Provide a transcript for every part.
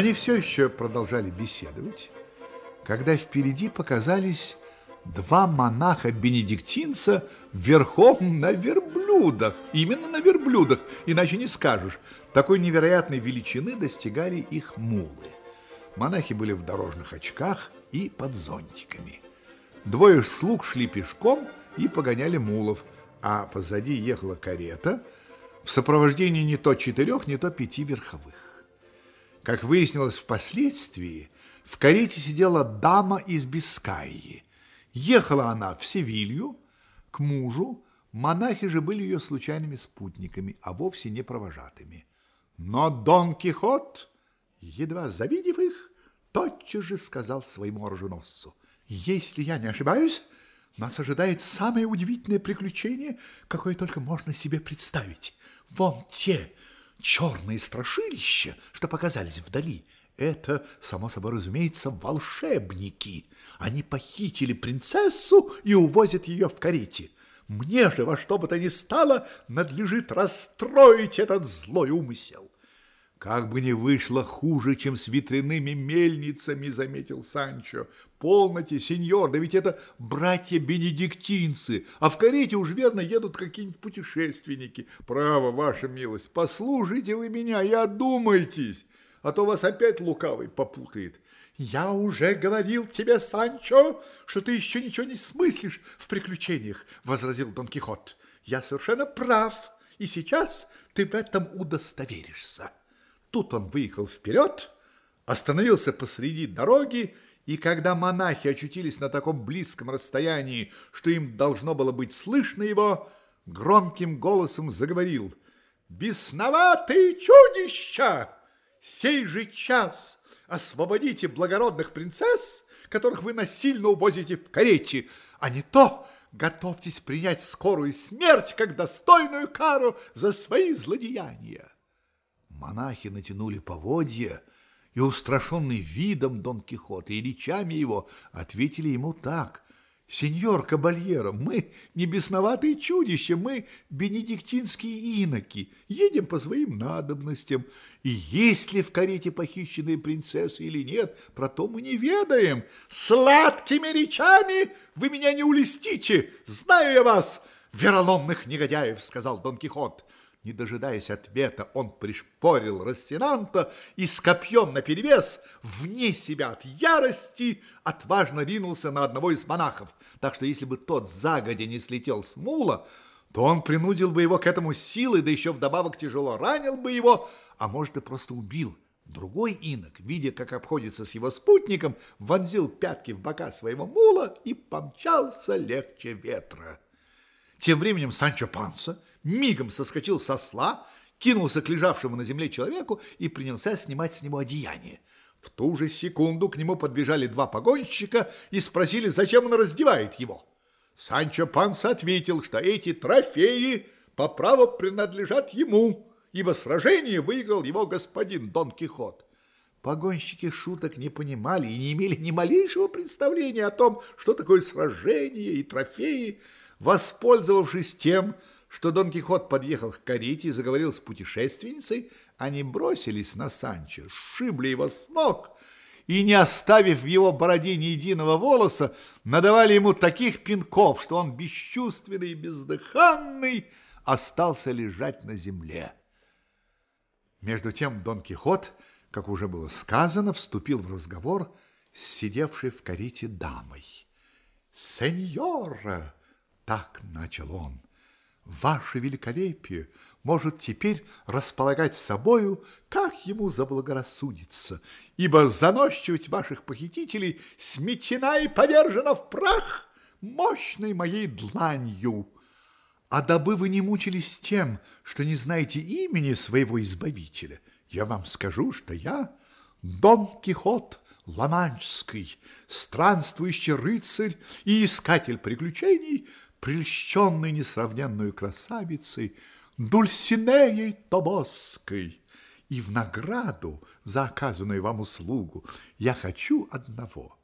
Они все еще продолжали беседовать, когда впереди показались два монаха-бенедиктинца верхом на верблюдах. Именно на верблюдах, иначе не скажешь. Такой невероятной величины достигали их мулы. Монахи были в дорожных очках и под зонтиками. Двое слуг шли пешком и погоняли мулов, а позади ехала карета в сопровождении не то четырех, не то пяти верховых. Как выяснилось впоследствии, в карете сидела дама из Бискайи. Ехала она в Севилью к мужу, монахи же были ее случайными спутниками, а вовсе не провожатыми. Но Дон Кихот, едва завидев их, тотчас же сказал своему оруженосцу, «Если я не ошибаюсь, нас ожидает самое удивительное приключение, какое только можно себе представить. Вон те черные страшилища, что показались вдали, это, само собой разумеется, волшебники. Они похитили принцессу и увозят ее в карете. Мне же во что бы то ни стало надлежит расстроить этот злой умысел. Как бы не вышло хуже, чем с ветряными мельницами, заметил Санчо. Полноте, сеньор, да ведь это братья-бенедиктинцы, а в карете уж верно едут какие-нибудь путешественники. Право, ваша милость, послушайте вы меня и одумайтесь, а то вас опять лукавый попутает. Я уже говорил тебе, Санчо, что ты еще ничего не смыслишь в приключениях, возразил Дон Кихот. Я совершенно прав, и сейчас ты в этом удостоверишься. Тут он выехал вперед, остановился посреди дороги, и когда монахи очутились на таком близком расстоянии, что им должно было быть слышно его, громким голосом заговорил «Бесноватые чудища! Сей же час освободите благородных принцесс, которых вы насильно увозите в карете, а не то готовьтесь принять скорую смерть как достойную кару за свои злодеяния». Монахи натянули поводья, и, устрашенный видом Дон Кихота и речами его, ответили ему так. «Сеньор Кабальеро, мы не бесноватые чудища, мы бенедиктинские иноки, едем по своим надобностям, и есть ли в карете похищенные принцессы или нет, про то мы не ведаем. Сладкими речами вы меня не улестите, знаю я вас, вероломных негодяев», — сказал Дон Кихот. Не дожидаясь ответа, он пришпорил Рассенанта и с копьем наперевес, вне себя от ярости, отважно ринулся на одного из монахов. Так что если бы тот загодя не слетел с мула, то он принудил бы его к этому силой, да еще вдобавок тяжело ранил бы его, а может и просто убил. Другой инок, видя, как обходится с его спутником, вонзил пятки в бока своего мула и помчался легче ветра. Тем временем Санчо Панса мигом соскочил со сла, кинулся к лежавшему на земле человеку и принялся снимать с него одеяние. В ту же секунду к нему подбежали два погонщика и спросили, зачем он раздевает его. Санчо Панса ответил, что эти трофеи по праву принадлежат ему, ибо сражение выиграл его господин Дон Кихот. Погонщики шуток не понимали и не имели ни малейшего представления о том, что такое сражение и трофеи, Воспользовавшись тем, что Дон Кихот подъехал к карете и заговорил с путешественницей, они бросились на Санчо, сшибли его с ног и, не оставив в его бороде ни единого волоса, надавали ему таких пинков, что он бесчувственный и бездыханный остался лежать на земле. Между тем Дон Кихот, как уже было сказано, вступил в разговор с сидевшей в карете дамой. «Сеньора!» Так начал он. Ваше великолепие может теперь располагать собою, как ему заблагорассудится, ибо заносчивость ваших похитителей сметена и повержена в прах мощной моей дланью. А дабы вы не мучились тем, что не знаете имени своего избавителя, я вам скажу, что я Дон Кихот Ламанчский, странствующий рыцарь и искатель приключений, прельщенный несравненную красавицей Дульсинеей Тобосской. И в награду за оказанную вам услугу я хочу одного.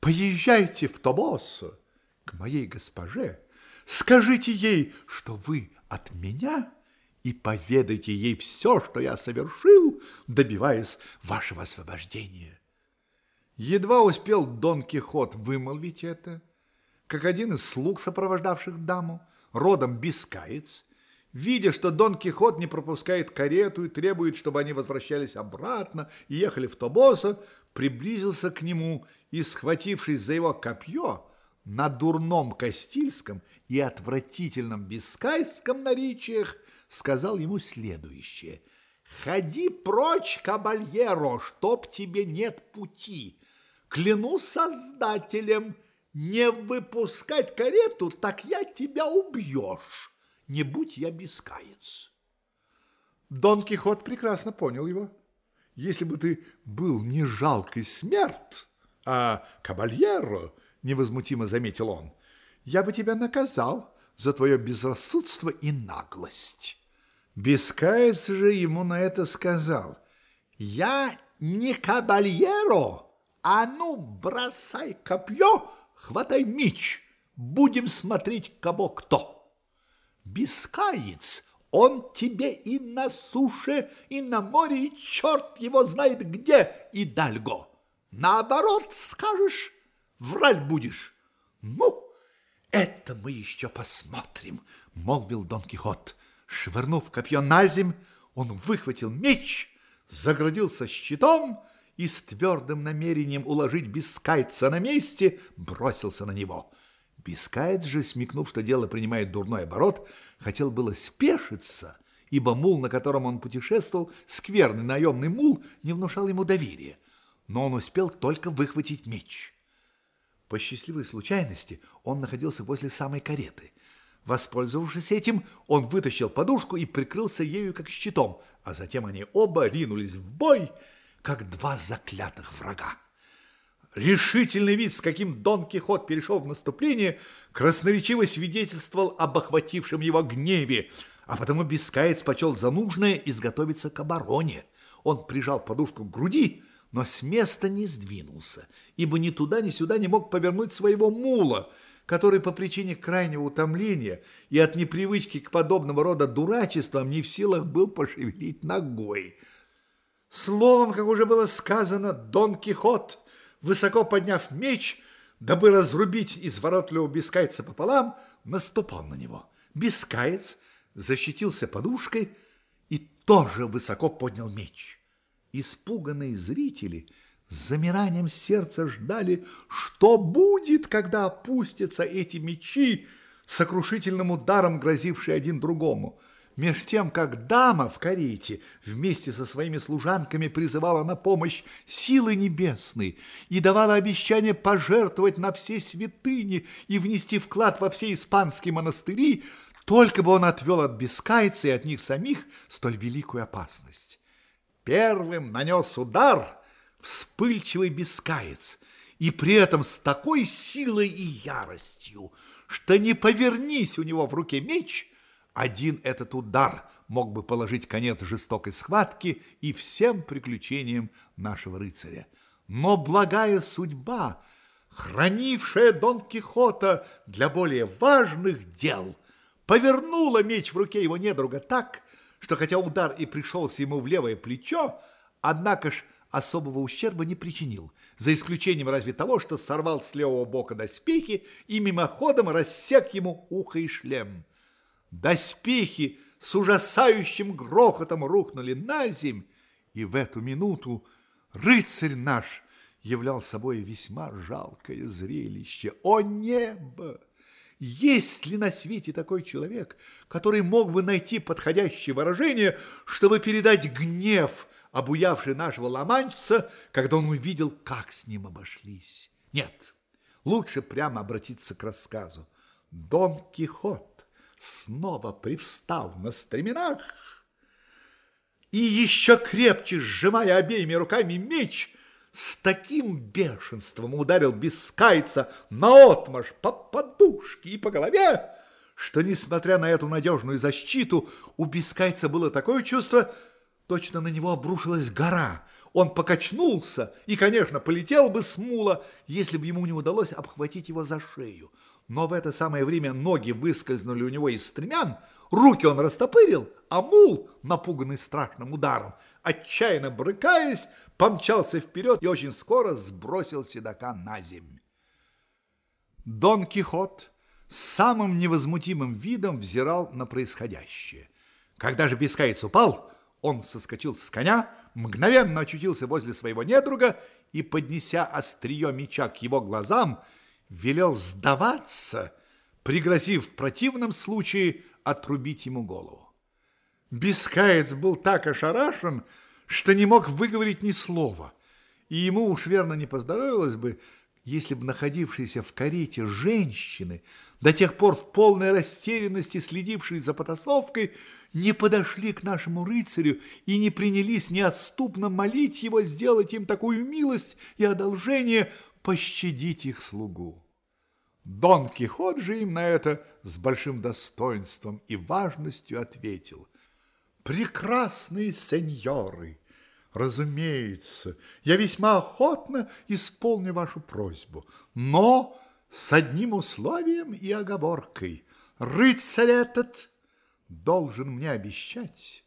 Поезжайте в Тобосо к моей госпоже, скажите ей, что вы от меня и поведайте ей все, что я совершил, добиваясь вашего освобождения. Едва успел Дон Кихот вымолвить это, как один из слуг, сопровождавших даму, родом бискаец, видя, что Дон Кихот не пропускает карету и требует, чтобы они возвращались обратно и ехали в Тобоса, приблизился к нему и, схватившись за его копье, на дурном Кастильском и отвратительном бискайском наречиях, сказал ему следующее. «Ходи прочь, кабальеро, чтоб тебе нет пути. Клянусь создателем, не выпускать карету, так я тебя убьешь» не будь я бескаец. Дон Кихот прекрасно понял его. Если бы ты был не жалкий смерть, а кабальеро, невозмутимо заметил он, я бы тебя наказал за твое безрассудство и наглость. Бескаец же ему на это сказал, я не кабальеро, а ну бросай копье, хватай меч, будем смотреть, кого кто. Бискаец, он тебе и на суше, и на море, и черт его знает где, и дальго. Наоборот скажешь, враль будешь. Ну, это мы еще посмотрим, молвил Дон Кихот. Швырнув копье на земь, он выхватил меч, заградился щитом и с твердым намерением уложить Бискайца на месте бросился на него. Бискаец же, смекнув, что дело принимает дурной оборот, хотел было спешиться, ибо мул, на котором он путешествовал, скверный наемный мул, не внушал ему доверия, но он успел только выхватить меч. По счастливой случайности он находился возле самой кареты. Воспользовавшись этим, он вытащил подушку и прикрылся ею как щитом, а затем они оба ринулись в бой, как два заклятых врага. Решительный вид, с каким Дон Кихот перешел в наступление, красноречиво свидетельствовал об охватившем его гневе, а потому Бискаец почел за нужное изготовиться к обороне. Он прижал подушку к груди, но с места не сдвинулся, ибо ни туда, ни сюда не мог повернуть своего мула, который по причине крайнего утомления и от непривычки к подобного рода дурачествам не в силах был пошевелить ногой. Словом, как уже было сказано, Дон Кихот – высоко подняв меч, дабы разрубить изворотливого бескайца пополам, наступал на него. Бескаец защитился подушкой и тоже высоко поднял меч. Испуганные зрители с замиранием сердца ждали, что будет, когда опустятся эти мечи, сокрушительным ударом грозившие один другому – Меж тем, как дама в карете вместе со своими служанками призывала на помощь силы небесные и давала обещание пожертвовать на все святыни и внести вклад во все испанские монастыри, только бы он отвел от бескайца и от них самих столь великую опасность. Первым нанес удар вспыльчивый бескаец, и при этом с такой силой и яростью, что не повернись у него в руке меч – один этот удар мог бы положить конец жестокой схватке и всем приключениям нашего рыцаря. Но благая судьба, хранившая Дон Кихота для более важных дел, повернула меч в руке его недруга так, что хотя удар и пришелся ему в левое плечо, однако ж особого ущерба не причинил, за исключением разве того, что сорвал с левого бока доспехи и мимоходом рассек ему ухо и шлем. Доспехи с ужасающим грохотом рухнули на земь, и в эту минуту рыцарь наш являл собой весьма жалкое зрелище. О небо! Есть ли на свете такой человек, который мог бы найти подходящее выражение, чтобы передать гнев, обуявший нашего ломанчца, когда он увидел, как с ним обошлись? Нет, лучше прямо обратиться к рассказу. Дон Кихот снова привстал на стременах и еще крепче сжимая обеими руками меч, с таким бешенством ударил Бескайца наотмашь по подушке и по голове, что, несмотря на эту надежную защиту, у Бескайца было такое чувство, точно на него обрушилась гора. Он покачнулся и, конечно, полетел бы с мула, если бы ему не удалось обхватить его за шею. Но в это самое время ноги выскользнули у него из стремян, руки он растопырил, а мул, напуганный страшным ударом, отчаянно брыкаясь, помчался вперед и очень скоро сбросил седока на землю. Дон Кихот с самым невозмутимым видом взирал на происходящее. Когда же Бескаец упал, он соскочил с коня, мгновенно очутился возле своего недруга и, поднеся острие меча к его глазам, велел сдаваться, пригрозив в противном случае отрубить ему голову. Бескаец был так ошарашен, что не мог выговорить ни слова, и ему уж верно не поздоровилось бы, если бы находившиеся в карете женщины, до тех пор в полной растерянности следившие за потасовкой, не подошли к нашему рыцарю и не принялись неотступно молить его сделать им такую милость и одолжение пощадить их слугу. Дон Кихот же им на это с большим достоинством и важностью ответил. «Прекрасные сеньоры!» Разумеется, я весьма охотно исполню вашу просьбу, но с одним условием и оговоркой. Рыцарь этот должен мне обещать,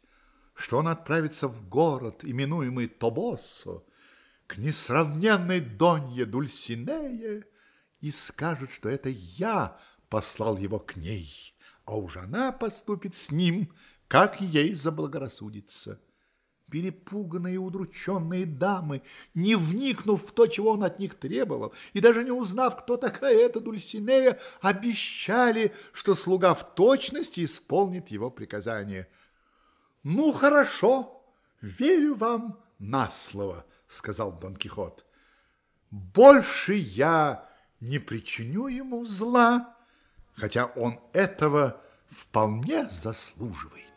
что он отправится в город, именуемый Тобосо, к несравненной Донье Дульсинее и скажет, что это я послал его к ней, а уж она поступит с ним, как ей заблагорассудится перепуганные и удрученные дамы, не вникнув в то, чего он от них требовал, и даже не узнав, кто такая эта Дульсинея, обещали, что слуга в точности исполнит его приказание. «Ну, хорошо, верю вам на слово», — сказал Дон Кихот. «Больше я не причиню ему зла, хотя он этого вполне заслуживает».